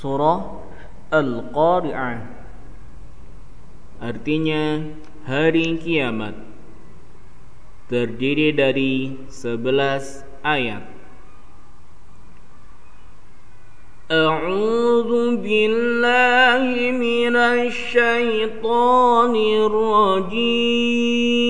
surah Al-Qari'ah. Artinya hari kiamat Terdiri dari 11 ayat. A'udzu billahi minasy syaithanir rajim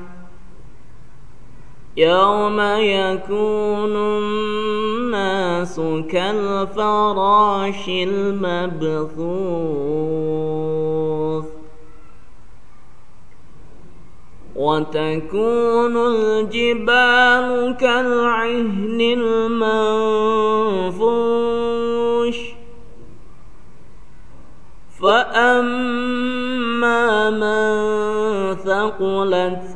يوم يكون الناس كالفراش المبثوث وتكون الجبال كالعهن المنفوش فأما من ثقلت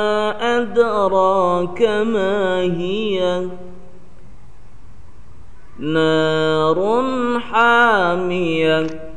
أدراك ما هي. نار حامية.